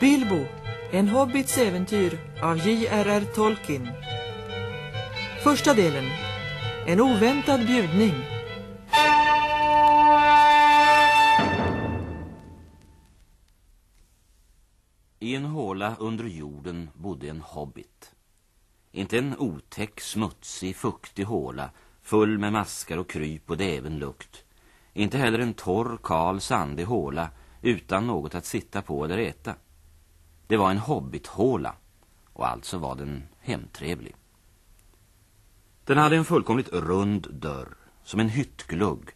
Bilbo, en hobbits äventyr av J.R.R. Tolkien. Första delen, en oväntad bjudning. I en håla under jorden bodde en hobbit. Inte en otäck, smutsig, fuktig håla full med maskar och kryp och däven lukt. Inte heller en torr, kal, sandig håla utan något att sitta på eller äta. Det var en hobbithåla och alltså var den hemtrevlig. Den hade en fullkomligt rund dörr, som en hyttglugg,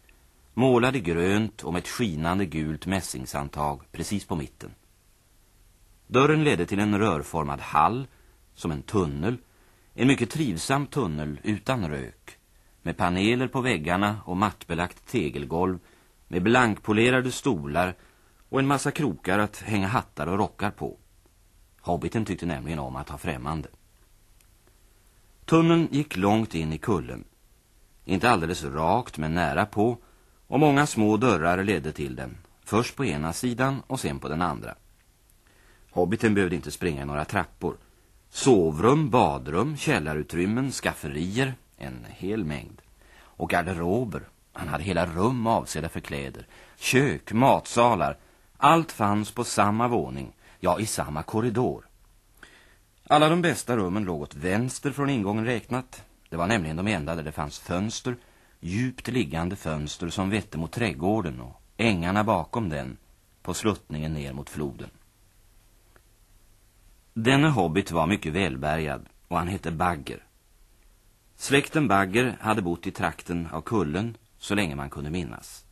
målad i grönt och med ett skinande gult mässingsantag precis på mitten. Dörren ledde till en rörformad hall, som en tunnel, en mycket trivsam tunnel utan rök, med paneler på väggarna och mattbelagt tegelgolv, med blankpolerade stolar och en massa krokar att hänga hattar och rockar på. Hobbiten tyckte nämligen om att ha främmande. Tunneln gick långt in i kullen. Inte alldeles rakt men nära på och många små dörrar ledde till den. Först på ena sidan och sen på den andra. Hobbiten behövde inte springa i några trappor. Sovrum, badrum, källarutrymmen, skafferier, en hel mängd. Och garderober. Han hade hela rum avsedda för kläder. Kök, matsalar. Allt fanns på samma våning ja i samma korridor. Alla de bästa rummen låg åt vänster från ingången räknat. Det var nämligen de enda där det fanns fönster, djupt liggande fönster som vette mot trädgården och ängarna bakom den på sluttningen ner mot floden. Denne hobbit var mycket välbärgad och han hette Bagger. Släkten Bagger hade bott i trakten av kullen så länge man kunde minnas.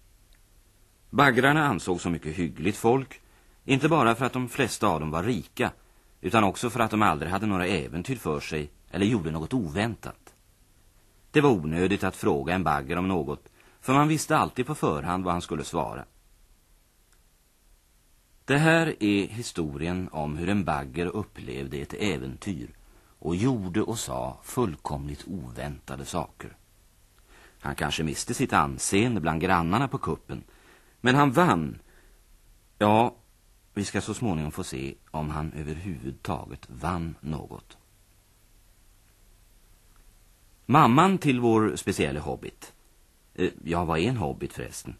Baggrarna ansåg så mycket hyggligt folk inte bara för att de flesta av dem var rika, utan också för att de aldrig hade några äventyr för sig eller gjorde något oväntat. Det var onödigt att fråga en bagger om något, för man visste alltid på förhand vad han skulle svara. Det här är historien om hur en bagger upplevde ett äventyr och gjorde och sa fullkomligt oväntade saker. Han kanske miste sitt anseende bland grannarna på kuppen, men han vann. Ja, vi ska så småningom få se om han överhuvudtaget vann något. Mamman till vår speciella hobbit. Eh, ja, vad är en hobbit förresten?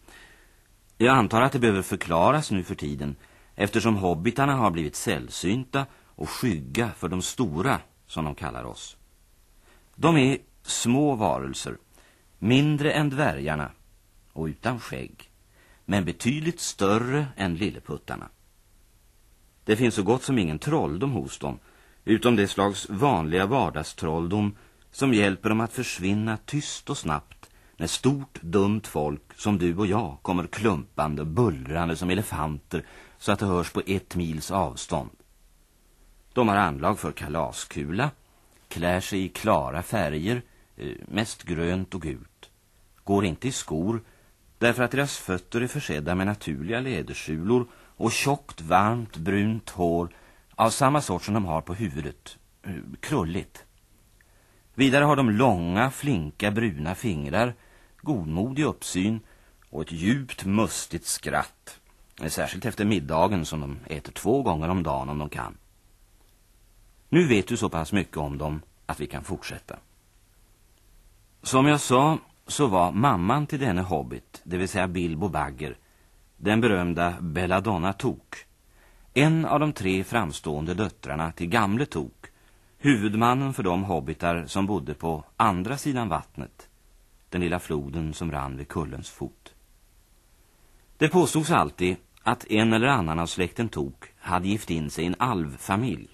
Jag antar att det behöver förklaras nu för tiden eftersom hobbitarna har blivit sällsynta och skygga för de stora, som de kallar oss. De är små varelser, mindre än dvärgarna och utan skägg, men betydligt större än lilleputtarna. Det finns så gott som ingen trolldom hos dem, utom det slags vanliga vardagstrolldom som hjälper dem att försvinna tyst och snabbt när stort, dumt folk som du och jag kommer klumpande och bullrande som elefanter så att det hörs på ett mils avstånd. De har anlag för kalaskula, klär sig i klara färger, eh, mest grönt och gult. Går inte i skor därför att deras fötter är försedda med naturliga lädersulor och tjockt, varmt, brunt hår av samma sort som de har på huvudet. Eh, krulligt. Vidare har de långa, flinka, bruna fingrar, godmodig uppsyn och ett djupt, mustigt skratt. Eh, särskilt efter middagen som de äter två gånger om dagen om de kan. Nu vet du så pass mycket om dem att vi kan fortsätta. Som jag sa så var mamman till denne hobbit, det vill säga Bilbo Bagger, den berömda Belladonna Tok. En av de tre framstående döttrarna till gamle Tok, huvudmannen för de hobbitar som bodde på andra sidan vattnet, den lilla floden som rann vid kullens fot. Det påstods alltid att en eller annan av släkten Tok hade gift in sig i en alvfamilj.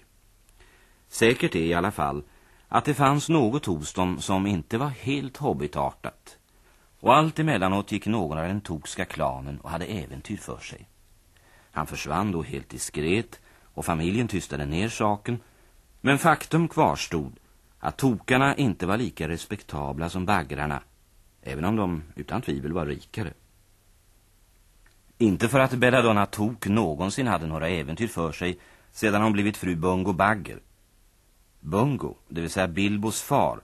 Säkert är i alla fall att det fanns något hos dem som inte var helt hobbitartat och allt emellanåt gick någon av den tokska klanen och hade äventyr för sig. Han försvann då helt diskret och familjen tystade ner saken. Men faktum kvarstod att tokarna inte var lika respektabla som baggrarna, även om de utan tvivel var rikare. Inte för att Belladonna Tok någonsin hade några äventyr för sig sedan hon blivit fru Bungo Bagger. Bungo, det vill säga Bilbos far,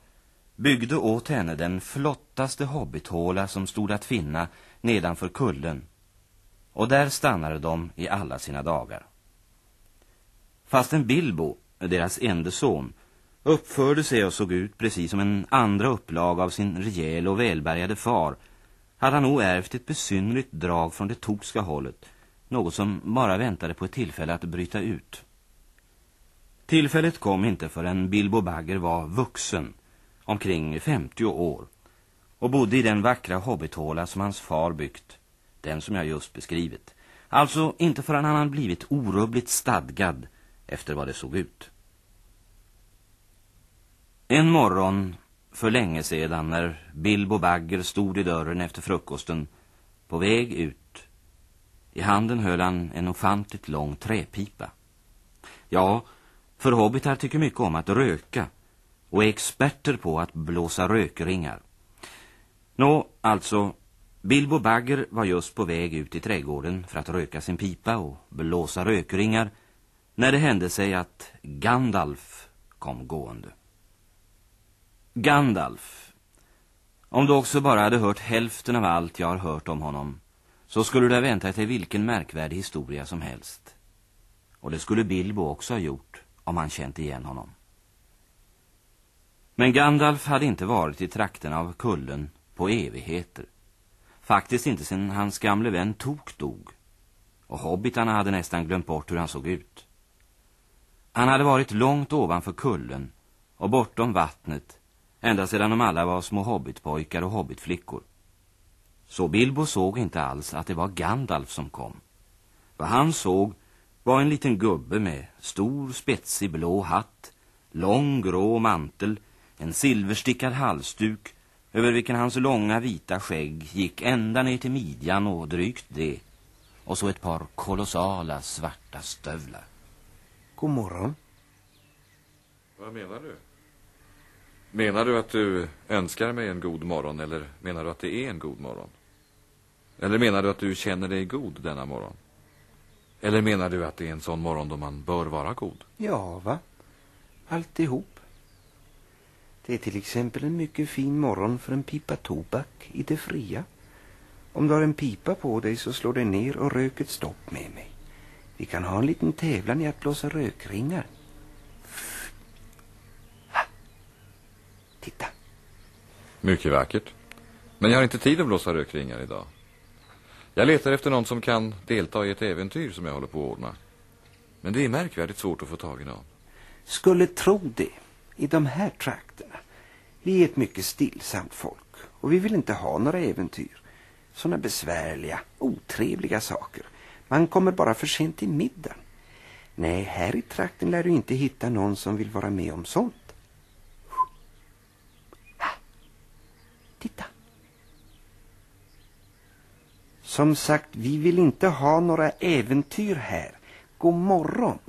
byggde åt henne den flottaste hobbithåla som stod att finna nedanför kullen. Och där stannade de i alla sina dagar. Fastän Bilbo, deras enda son, uppförde sig och såg ut precis som en andra upplag av sin rejäl och välbärgade far, hade han nog ärvt ett besynnerligt drag från det tokska hållet, något som bara väntade på ett tillfälle att bryta ut. Tillfället kom inte förrän Bilbo Bagger var vuxen, omkring 50 år, och bodde i den vackra hobbithåla som hans far byggt, den som jag just beskrivit. Alltså inte förrän han hade blivit orubbligt stadgad efter vad det såg ut. En morgon för länge sedan när Bilbo Bagger stod i dörren efter frukosten på väg ut. I handen höll han en ofantligt lång träpipa. Ja, för hobbitar tycker mycket om att röka och är experter på att blåsa rökringar. Nå, alltså, Bilbo Bagger var just på väg ut i trädgården för att röka sin pipa och blåsa rökringar när det hände sig att Gandalf kom gående. Gandalf. Om du också bara hade hört hälften av allt jag har hört om honom så skulle du ha väntat dig vilken märkvärdig historia som helst. Och det skulle Bilbo också ha gjort om han känt igen honom. Men Gandalf hade inte varit i trakten av kullen på evigheter. Faktiskt inte sedan hans gamle vän Tok dog. Och hobbitarna hade nästan glömt bort hur han såg ut. Han hade varit långt ovanför kullen och bortom vattnet ända sedan de alla var små hobbitpojkar och hobbitflickor. Så Bilbo såg inte alls att det var Gandalf som kom. Vad han såg var en liten gubbe med stor spetsig blå hatt, lång grå mantel, en silverstickad halsduk över vilken hans långa vita skägg gick ända ner till midjan och drygt det. Och så ett par kolossala svarta stövlar. God morgon. Vad menar du? Menar du att du önskar mig en god morgon eller menar du att det är en god morgon? Eller menar du att du känner dig god denna morgon? Eller menar du att det är en sån morgon då man bör vara god? Ja, va? Alltihop. Det är till exempel en mycket fin morgon för en pipa tobak i det fria. Om du har en pipa på dig så slår det ner och rök ett stopp med mig. Vi kan ha en liten tävlan i att blåsa rökringar. Titta. Mycket vackert. Men jag har inte tid att blåsa rökringar idag. Jag letar efter någon som kan delta i ett äventyr som jag håller på att ordna. Men det är märkvärdigt svårt att få tag i någon. Skulle tro det i de här trakterna. Vi är ett mycket stillsamt folk och vi vill inte ha några äventyr. Sådana besvärliga, otrevliga saker. Man kommer bara för sent till middagen. Nej, här i trakten lär du inte hitta någon som vill vara med om sånt. Titta. Som sagt, vi vill inte ha några äventyr här. God morgon.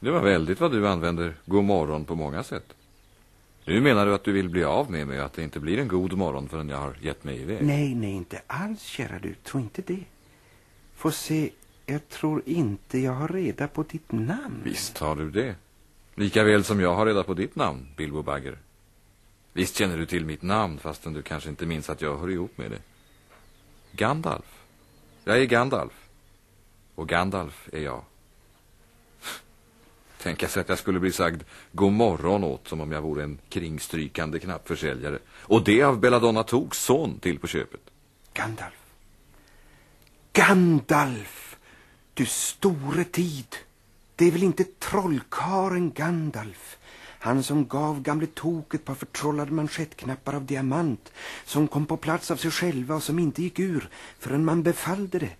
Det var väldigt vad du använder god morgon på många sätt. Nu menar du att du vill bli av med mig och att det inte blir en god morgon förrän jag har gett mig iväg? Nej, nej, inte alls, kära du. Tro inte det. Få se, jag tror inte jag har reda på ditt namn. Visst har du det. Lika väl som jag har reda på ditt namn, Bilbo Bagger. Visst känner du till mitt namn fastän du kanske inte minns att jag hör ihop med det. Gandalf. Jag är Gandalf. Och Gandalf är jag. Tänka sig att jag skulle bli sagd god morgon åt som om jag vore en kringstrykande knappförsäljare. Och det av Belladonna Toks son till på köpet. Gandalf. Gandalf! Du store tid. Det är väl inte trollkaren Gandalf? Han som gav gamle Tok ett par förtrollade manschettknappar av diamant som kom på plats av sig själva och som inte gick ur förrän man befallde det.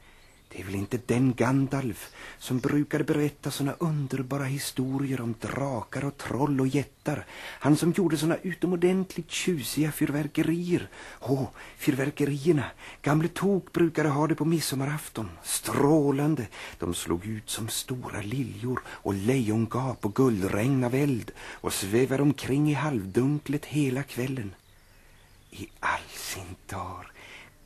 Det är väl inte den Gandalf som brukade berätta såna underbara historier om drakar och troll och jättar. Han som gjorde såna utomordentligt tjusiga fyrverkerier. Åh, fyrverkerierna. Gamle Tok brukade ha det på midsommarafton. Strålande. De slog ut som stora liljor och lejongap och guldregn av eld och svävade omkring i halvdunklet hela kvällen. I all sin dar.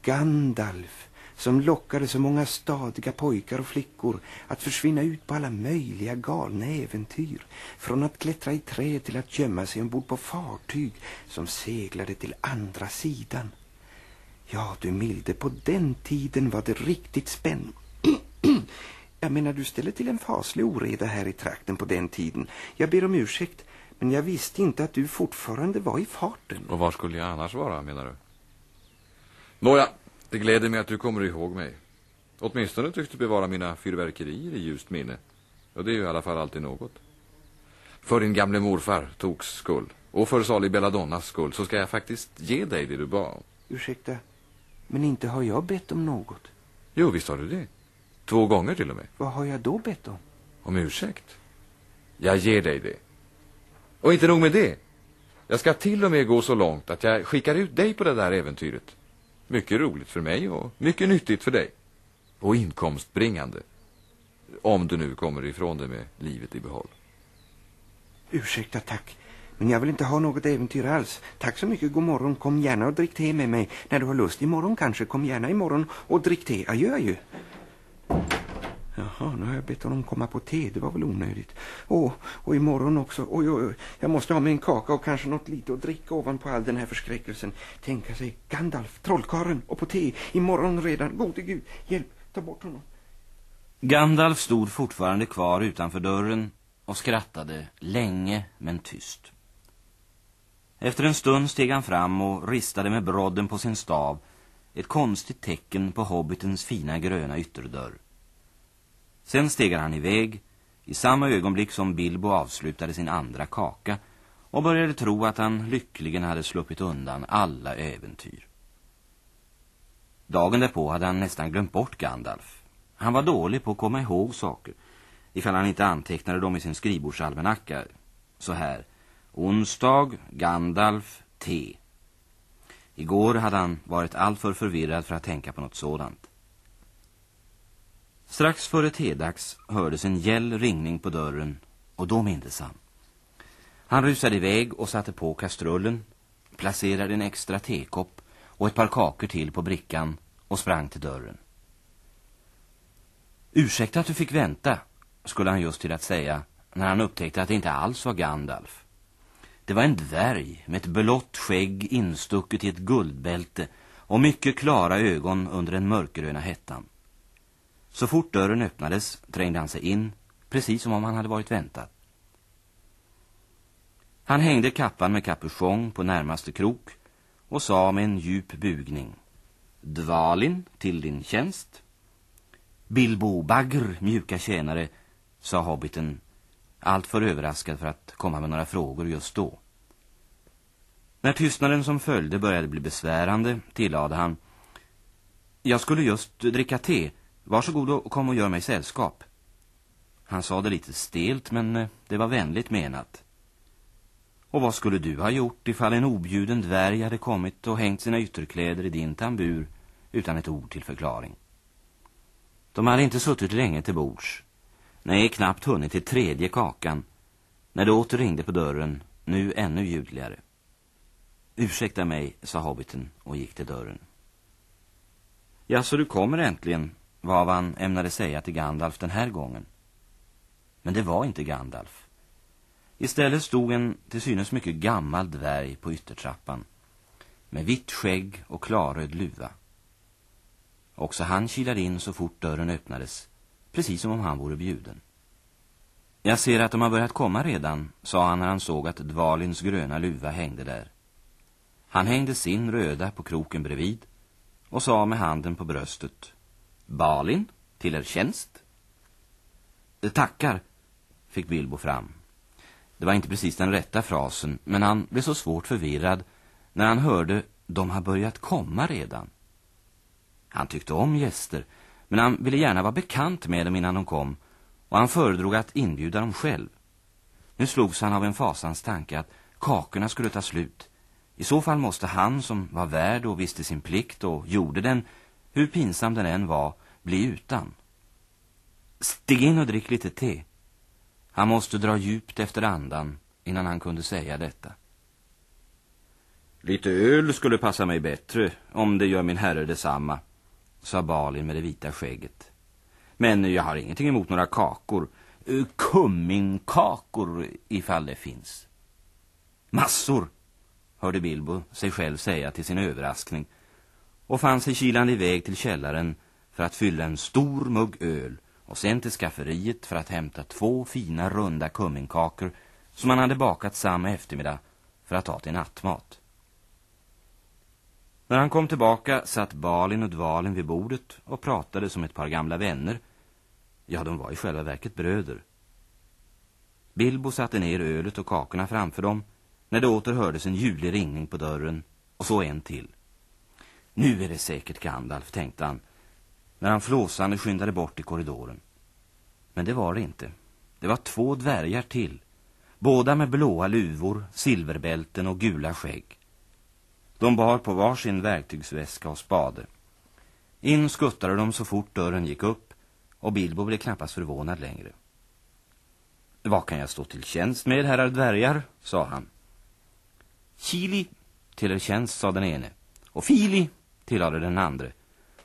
Gandalf som lockade så många stadiga pojkar och flickor att försvinna ut på alla möjliga galna äventyr. Från att klättra i träd till att gömma sig ombord på fartyg som seglade till andra sidan. Ja, du milde, på den tiden var det riktigt spännande. Jag menar, du ställer till en faslig oreda här i trakten på den tiden. Jag ber om ursäkt, men jag visste inte att du fortfarande var i farten. Och var skulle jag annars vara, menar du? Nåja, det gläder mig att du kommer ihåg mig. Åtminstone tycks du bevara mina fyrverkerier i ljust minne. Och det är ju i alla fall alltid något. För din gamle morfar Toks skull och för salig Belladonnas skull så ska jag faktiskt ge dig det du bad. Ursäkta, men inte har jag bett om något. Jo, visst har du det. Två gånger till och med. Vad har jag då bett om? Om ursäkt. Jag ger dig det. Och inte nog med det. Jag ska till och med gå så långt att jag skickar ut dig på det där äventyret. Mycket roligt för mig och mycket nyttigt för dig. Och inkomstbringande. Om du nu kommer ifrån det med livet i behåll. Ursäkta, tack. Men jag vill inte ha något äventyr alls. Tack så mycket, god morgon. Kom gärna och drick te med mig. När du har lust imorgon kanske. Kom gärna imorgon och drick te. Adjö, adjö. Jaha, nu har jag bett honom komma på te. Det var väl onödigt. Åh, och imorgon också. Oj, oj, oj. Jag måste ha mig en kaka och kanske något lite att dricka ovanpå all den här förskräckelsen. Tänka sig Gandalf, trollkaren och på te. Imorgon redan. Gode Gud, hjälp, ta bort honom. Gandalf stod fortfarande kvar utanför dörren och skrattade länge men tyst. Efter en stund steg han fram och ristade med brodden på sin stav ett konstigt tecken på hobbitens fina gröna ytterdörr. Sen stegar han iväg i samma ögonblick som Bilbo avslutade sin andra kaka och började tro att han lyckligen hade sluppit undan alla äventyr. Dagen därpå hade han nästan glömt bort Gandalf. Han var dålig på att komma ihåg saker ifall han inte antecknade dem i sin skrivbordsalmanacka. Så här, onsdag, Gandalf, T. Igår hade han varit alltför förvirrad för att tänka på något sådant. Strax före tedags hördes en gäll ringning på dörren och då mindes han. Han rusade iväg och satte på kastrullen, placerade en extra tekopp och ett par kakor till på brickan och sprang till dörren. Ursäkta att du fick vänta, skulle han just till att säga när han upptäckte att det inte alls var Gandalf. Det var en dvärg med ett blått skägg instucket i ett guldbälte och mycket klara ögon under den mörkgröna hettan. Så fort dörren öppnades trängde han sig in, precis som om han hade varit väntad. Han hängde kappan med kapuschong på närmaste krok och sa med en djup bugning. Dvalin till din tjänst. Bilbo Bagr, mjuka tjänare, sa hobbiten, allt för överraskad för att komma med några frågor just då. När tystnaden som följde började bli besvärande tillade han Jag skulle just dricka te. Varsågod och kom och gör mig sällskap. Han sa det lite stelt men eh, det var vänligt menat. Och vad skulle du ha gjort ifall en objuden dvärg hade kommit och hängt sina ytterkläder i din tambur utan ett ord till förklaring? De hade inte suttit länge till bords. Nej, knappt hunnit till tredje kakan. När det åter ringde på dörren, nu ännu ljudligare. Ursäkta mig, sa hobbiten och gick till dörren. Ja, så du kommer äntligen, vad han ämnade säga till Gandalf den här gången. Men det var inte Gandalf. Istället stod en till synes mycket gammal dvärg på yttertrappan. Med vitt skägg och klarröd luva. Också han kilade in så fort dörren öppnades, precis som om han vore bjuden. Jag ser att de har börjat komma redan, sa han när han såg att Dvalins gröna luva hängde där. Han hängde sin röda på kroken bredvid och sa med handen på bröstet. Balin, till er tjänst. Tackar, fick Bilbo fram. Det var inte precis den rätta frasen, men han blev så svårt förvirrad när han hörde de har börjat komma redan. Han tyckte om gäster, men han ville gärna vara bekant med dem innan de kom och han föredrog att inbjuda dem själv. Nu slogs han av en fasans tanke att kakorna skulle ta slut. I så fall måste han som var värd och visste sin plikt och gjorde den, hur pinsam den än var, bli utan. Stig in och drick lite te. Han måste dra djupt efter andan innan han kunde säga detta. Lite öl skulle passa mig bättre, om det gör min herre detsamma, sa Balin med det vita skägget. Men jag har ingenting emot några kakor. Eh, Kumminkakor, ifall det finns. Massor, hörde Bilbo sig själv säga till sin överraskning och fann sig kilande iväg till källaren för att fylla en stor mugg öl och sen till skafferiet för att hämta två fina runda kumminkakor som han hade bakat samma eftermiddag för att ta till nattmat. När han kom tillbaka satt Balin och Dvalin vid bordet och pratade som ett par gamla vänner. Ja, de var i själva verket bröder. Bilbo satte ner ölet och kakorna framför dem när det åter hördes en ljudlig ringning på dörren och så en till. Nu är det säkert Gandalf, tänkte han, när han flåsande skyndade bort i korridoren. Men det var det inte. Det var två dvärgar till, båda med blåa luvor, silverbälten och gula skägg. De bar på varsin verktygsväska och spade. In skuttade de så fort dörren gick upp och Bilbo blev knappast förvånad längre. Vad kan jag stå till tjänst med, herrar dvärgar, sa han. Kili till er tjänst, sa den ene, och Fili tillade den andra.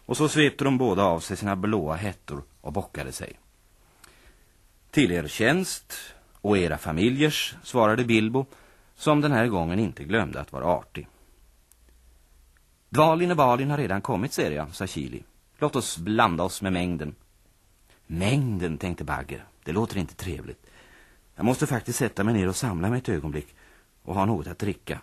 Och så svepte de båda av sig sina blåa hättor och bockade sig. Till er tjänst och era familjers, svarade Bilbo, som den här gången inte glömde att vara artig. Dvalin och Balin har redan kommit, ser jag, sa Kili. Låt oss blanda oss med mängden. Mängden, tänkte Bagger. Det låter inte trevligt. Jag måste faktiskt sätta mig ner och samla mig ett ögonblick och ha något att dricka.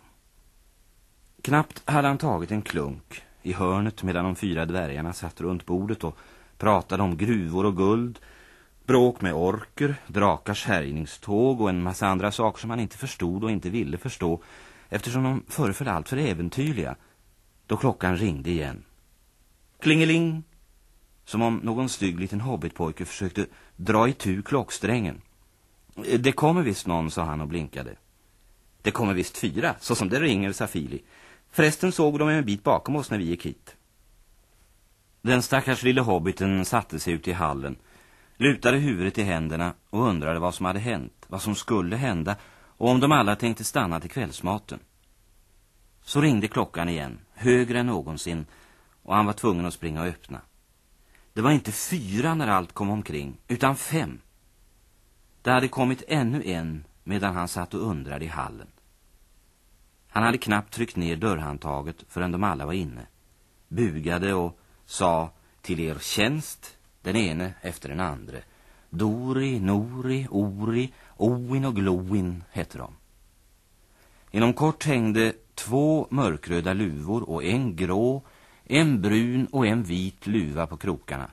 Knappt hade han tagit en klunk i hörnet medan de fyra dvärgarna satt runt bordet och pratade om gruvor och guld, bråk med orker, drakars härjningståg och en massa andra saker som han inte förstod och inte ville förstå eftersom de föreföll allt för äventyrliga då klockan ringde igen. Klingeling! Som om någon stygg liten hobbitpojke försökte dra itu klocksträngen. Det kommer visst någon, sa han och blinkade. Det kommer visst fyra, så som det ringer, sa Fili. Förresten såg de en bit bakom oss när vi gick hit. Den stackars lille hobbiten satte sig ut i hallen, lutade huvudet i händerna och undrade vad som hade hänt, vad som skulle hända och om de alla tänkte stanna till kvällsmaten. Så ringde klockan igen, högre än någonsin, och han var tvungen att springa och öppna. Det var inte fyra när allt kom omkring, utan fem. Det hade kommit ännu en medan han satt och undrade i hallen. Han hade knappt tryckt ner dörrhandtaget förrän de alla var inne. Bugade och sa till er tjänst, den ene efter den andra. Dori, Nori, Ori, Oin och Gloin hette de. Inom kort hängde två mörkröda luvor och en grå, en brun och en vit luva på krokarna.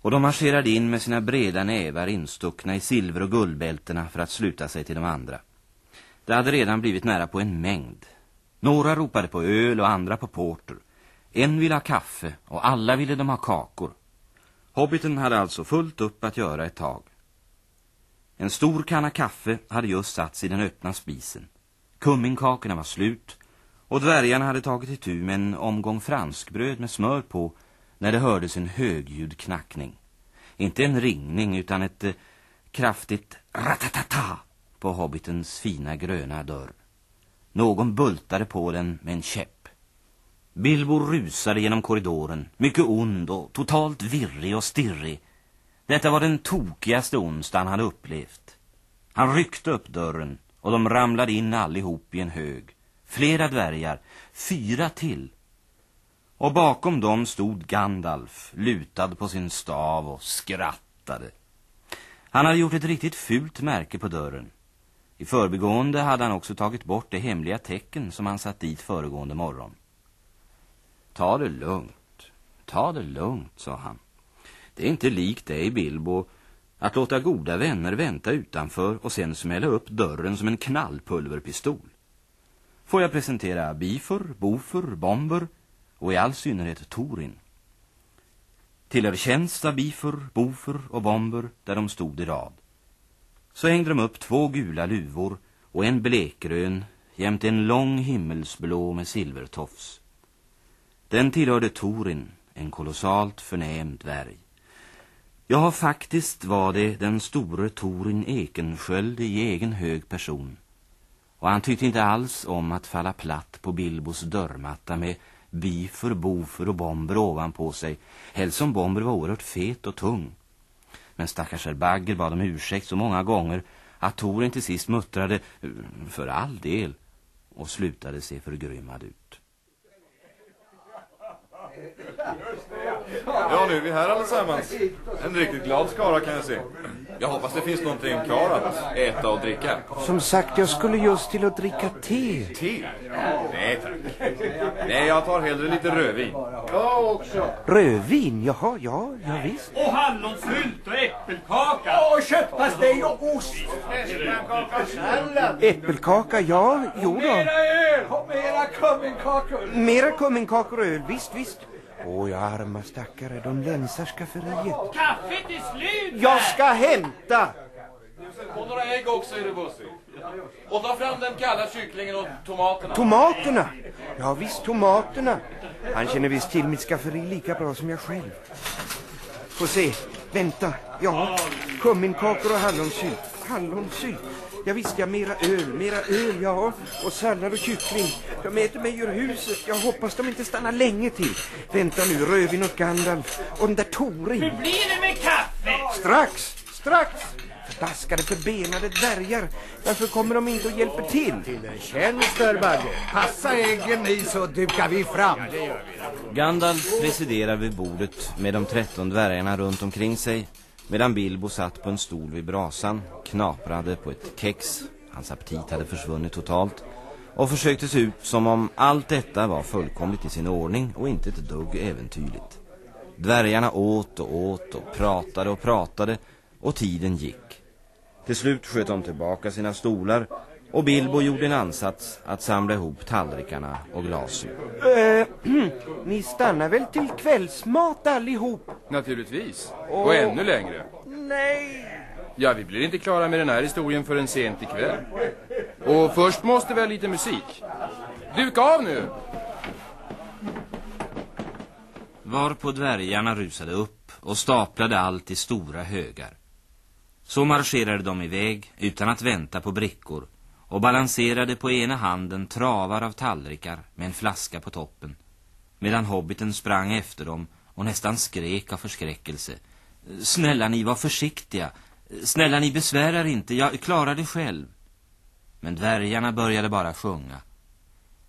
Och de marscherade in med sina breda nävar instuckna i silver- och guldbältena för att sluta sig till de andra. Det hade redan blivit nära på en mängd. Några ropade på öl och andra på porter. En ville ha kaffe och alla ville de ha kakor. Hobbiten hade alltså fullt upp att göra ett tag. En stor kanna kaffe hade just satts i den öppna spisen. Kumminkakorna var slut och dvärgarna hade tagit itu med en omgång franskbröd med smör på när det hördes en högljudd knackning. Inte en ringning utan ett eh, kraftigt ratatata på hobbitens fina gröna dörr. Någon bultade på den med en käpp. Bilbo rusade genom korridoren, mycket ond och totalt virrig och stirrig. Detta var den tokigaste onsdag han hade upplevt. Han ryckte upp dörren och de ramlade in allihop i en hög. Flera dvärgar, fyra till. Och bakom dem stod Gandalf, lutad på sin stav och skrattade. Han hade gjort ett riktigt fult märke på dörren. I förbigående hade han också tagit bort det hemliga tecken som han satt dit föregående morgon. Ta det lugnt, ta det lugnt, sa han. Det är inte likt dig, Bilbo, att låta goda vänner vänta utanför och sen smälla upp dörren som en knallpulverpistol. Får jag presentera Bifor, Bofor, Bomber och i all synnerhet Torin. Till er tjänst av Bifor, Bofor och Bomber där de stod i rad. Så hängde de upp två gula luvor och en blekgrön jämte en lång himmelsblå med silvertofs. Den tillhörde Torin, en kolossalt förnäm dvärg. Ja, faktiskt var det den store Torin Ekensköld i egen hög person. Och han tyckte inte alls om att falla platt på Bilbos dörrmatta med bifer, bofer och bomber ovanpå sig. Helst som bomber var oerhört fet och tung. Men stackars herr Bagger bad om ursäkt så många gånger att Toren till sist muttrade eh, för all del och slutade se förgrymmad ut. Ja, nu är vi här allesammans. En riktigt glad skara kan jag se. Jag hoppas det finns någonting kvar att äta och dricka. Som sagt, jag skulle just till att dricka te. Te? Nej, tack. Nej, jag tar hellre lite rödvin. Rödvin? Jaha, ja, ja visst. Och hallonsylt och äppelkaka. Och köttpastej och ost. Äppelkaka, ja, jo då. Mera öl och mera kumminkakor. Mera kumminkakor och öl, visst, visst. Åh, jag arma stackare, de länsar skafferiet. Kaffet är slut Jag ska hämta! Och några ägg också är det bussigt. Och ta fram den kalla kycklingen och tomaterna. Tomaterna! Ja, visst, tomaterna. Han känner visst till mitt skafferi lika bra som jag själv. Få se, vänta. Ja, kumminkakor och hallonsylt. Hallonsylt. Ja, visst, ja, mera öl, mera öl, ja. Och sallad och kyckling. De äter mig ur huset. Jag hoppas de inte stannar länge till. Vänta nu, rödvin och Gandalf. Och den där Torin. Hur blir det med kaffet? Strax, strax! Förbaskade förbenade dvärgar. Varför kommer de inte och hjälper till? Tjänster, Bagge. Passa äggen i så dukar vi fram. Gandalf presiderar vid bordet med de tretton dvärgarna runt omkring sig medan Bilbo satt på en stol vid brasan, knaprade på ett kex, hans aptit hade försvunnit totalt och försökte se ut som om allt detta var fullkomligt i sin ordning och inte ett dugg äventyrligt. Dvärgarna åt och åt och pratade och pratade och tiden gick. Till slut sköt de tillbaka sina stolar och Bilbo gjorde en ansats att samla ihop tallrikarna och glasen. Eh, ni stannar väl till kvällsmat allihop? Naturligtvis. Och ännu längre. Nej. Ja, vi blir inte klara med den här historien förrän sent ikväll. Och först måste vi ha lite musik. Duka av nu! Varpå dvärgarna rusade upp och staplade allt i stora högar. Så marscherade de iväg utan att vänta på brickor och balanserade på ena handen travar av tallrikar med en flaska på toppen medan hobbiten sprang efter dem och nästan skrek av förskräckelse. Snälla ni, var försiktiga. Snälla ni, besvärar inte. Jag klarar det själv. Men dvärgarna började bara sjunga.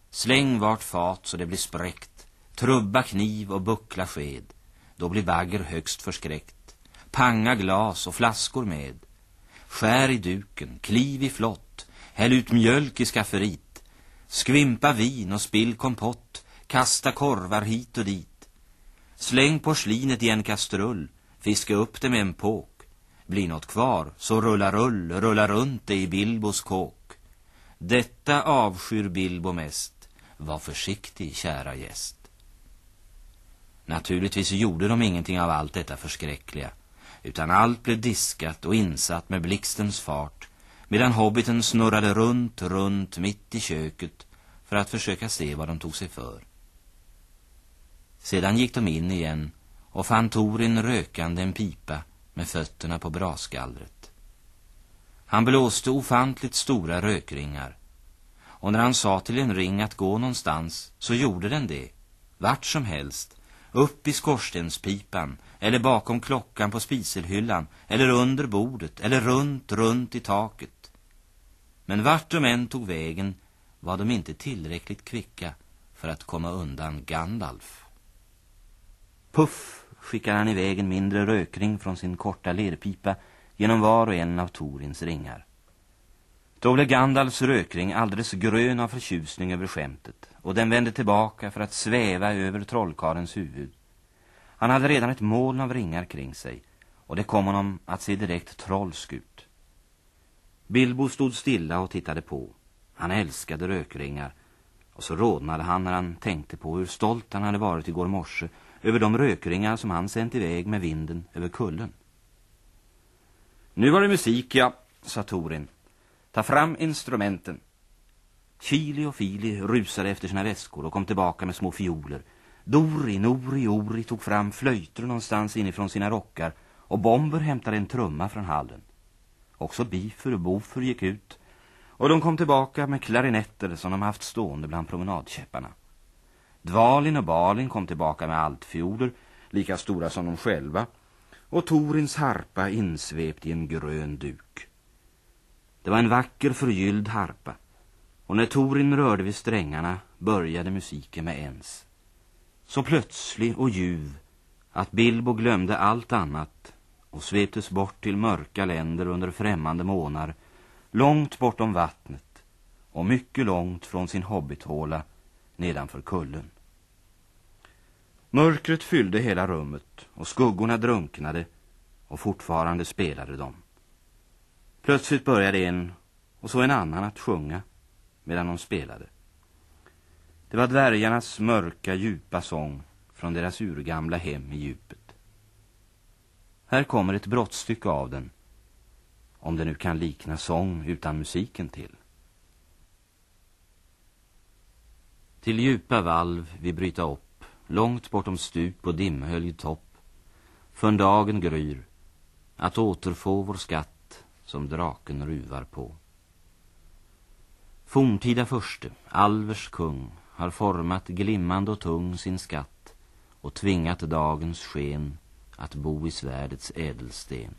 Släng vart fat så det blir spräckt. Trubba kniv och buckla sked. Då blir bagger högst förskräckt. Panga glas och flaskor med. Skär i duken, kliv i flott. Häll ut mjölk i skafferit. Skvimpa vin och spill kompott. Kasta korvar hit och dit. Släng porslinet i en kastrull. Fiska upp det med en påk. Blir något kvar, så rulla rull, rulla runt det i Bilbos kåk. Detta avskyr Bilbo mest. Var försiktig, kära gäst. Naturligtvis gjorde de ingenting av allt detta förskräckliga, utan allt blev diskat och insatt med blixtens fart, medan hobbiten snurrade runt, runt mitt i köket för att försöka se vad de tog sig för. Sedan gick de in igen och fann Torin rökande en pipa med fötterna på brasgallret. Han blåste ofantligt stora rökringar och när han sa till en ring att gå någonstans så gjorde den det, vart som helst, upp i skorstenspipan eller bakom klockan på spiselhyllan eller under bordet eller runt, runt i taket. Men vart de än tog vägen var de inte tillräckligt kvicka för att komma undan Gandalf. Puff skickar han iväg en mindre rökring från sin korta lerpipa genom var och en av Torins ringar. Då blev Gandalfs rökring alldeles grön av förtjusning över skämtet och den vände tillbaka för att sväva över trollkarens huvud. Han hade redan ett moln av ringar kring sig och det kom honom att se direkt trollsk ut. Bilbo stod stilla och tittade på. Han älskade rökringar och så rodnade han när han tänkte på hur stolt han hade varit igår morse över de rökringar som han sänt iväg med vinden över kullen. Nu var det musik, ja, sa Torin. Ta fram instrumenten. Kili och Fili rusade efter sina väskor och kom tillbaka med små fioler. Dori, Nori, Ori tog fram flöjter någonstans inifrån sina rockar och Bomber hämtade en trumma från hallen. Också Bifer och Bofer gick ut och de kom tillbaka med klarinetter som de haft stående bland promenadkäpparna. Dvalin och Balin kom tillbaka med altfioler, lika stora som de själva, och Torins harpa insvept i en grön duk. Det var en vacker förgylld harpa, och när Torin rörde vid strängarna började musiken med ens. Så plötslig och ljuv att Bilbo glömde allt annat och sveptes bort till mörka länder under främmande månar, långt bortom vattnet och mycket långt från sin hobbithåla nedanför kullen. Mörkret fyllde hela rummet och skuggorna drunknade och fortfarande spelade de. Plötsligt började en och så en annan att sjunga medan de spelade. Det var dvärgarnas mörka, djupa sång från deras urgamla hem i djupet. Här kommer ett brottstycke av den, om det nu kan likna sång utan musiken till. Till djupa valv vi bryta upp, långt bortom stup och dimhöljd topp, förrän dagen gryr, att återfå vår skatt som draken ruvar på. Forntida förste, Alvers kung, har format glimmande och tung sin skatt och tvingat dagens sken att bo i svärdets ädelsten.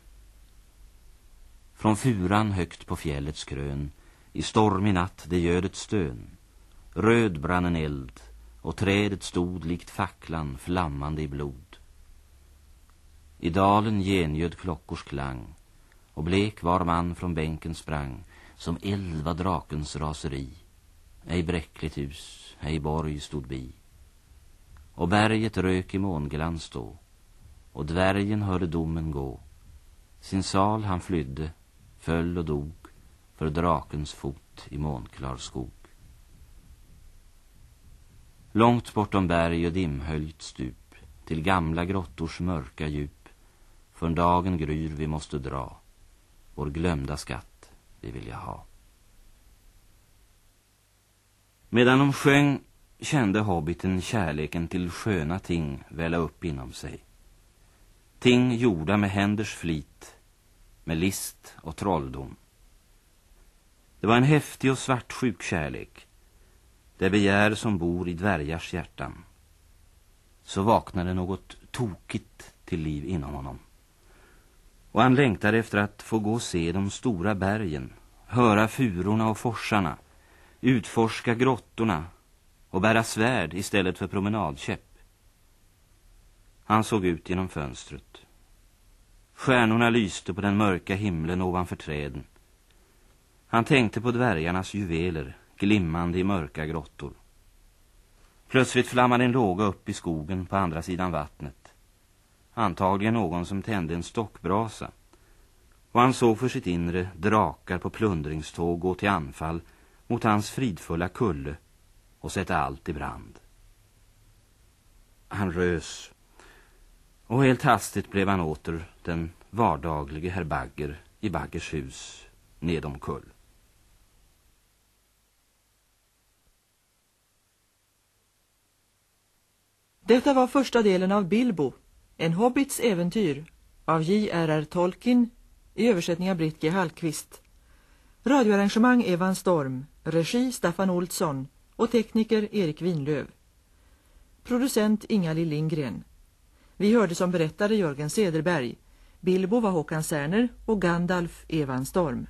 Från furan högt på fjällets krön i stormig natt det göd ett stön. Röd brann en eld och trädet stod likt facklan flammande i blod. I dalen gengöd klockors klang och blek var man från bänken sprang som eld var drakens raseri. Ej bräckligt hus, ej borg stod bi. Och berget rök i månglans då och dvärgen hörde domen gå. Sin sal han flydde, föll och dog för drakens fot i månklar skog. Långt bortom berg och dimhöljt stup till gamla grottors mörka djup för dagen gryr vi måste dra vår glömda skatt vi vill ha. Medan de sjöng kände hobbiten kärleken till sköna ting välla upp inom sig. Ting gjorda med händers flit, med list och trolldom. Det var en häftig och svartsjuk kärlek, det begär som bor i dvärgars hjärtan. Så vaknade något tokigt till liv inom honom. Och han längtade efter att få gå och se de stora bergen, höra furorna och forsarna, utforska grottorna och bära svärd istället för promenadkäpp. Han såg ut genom fönstret. Stjärnorna lyste på den mörka himlen ovanför träden. Han tänkte på dvärgarnas juveler, glimmande i mörka grottor. Plötsligt flammade en låga upp i skogen på andra sidan vattnet. Antagligen någon som tände en stockbrasa. Och han såg för sitt inre drakar på plundringståg gå till anfall mot hans fridfulla kulle och sätta allt i brand. Han rös och helt hastigt blev han åter den vardaglige herr Bagger i Baggers hus nedomkull. Detta var första delen av Bilbo, en hobbits äventyr av J.R.R. Tolkien i översättning av Britt G. Hallqvist. Radioarrangemang Evan Storm, regi Staffan Olsson och tekniker Erik Winlöv. Producent Inga Lindgren. Vi hörde som berättade Jörgen Sederberg. Bilbo var Håkan Särner och Gandalf Evan Storm.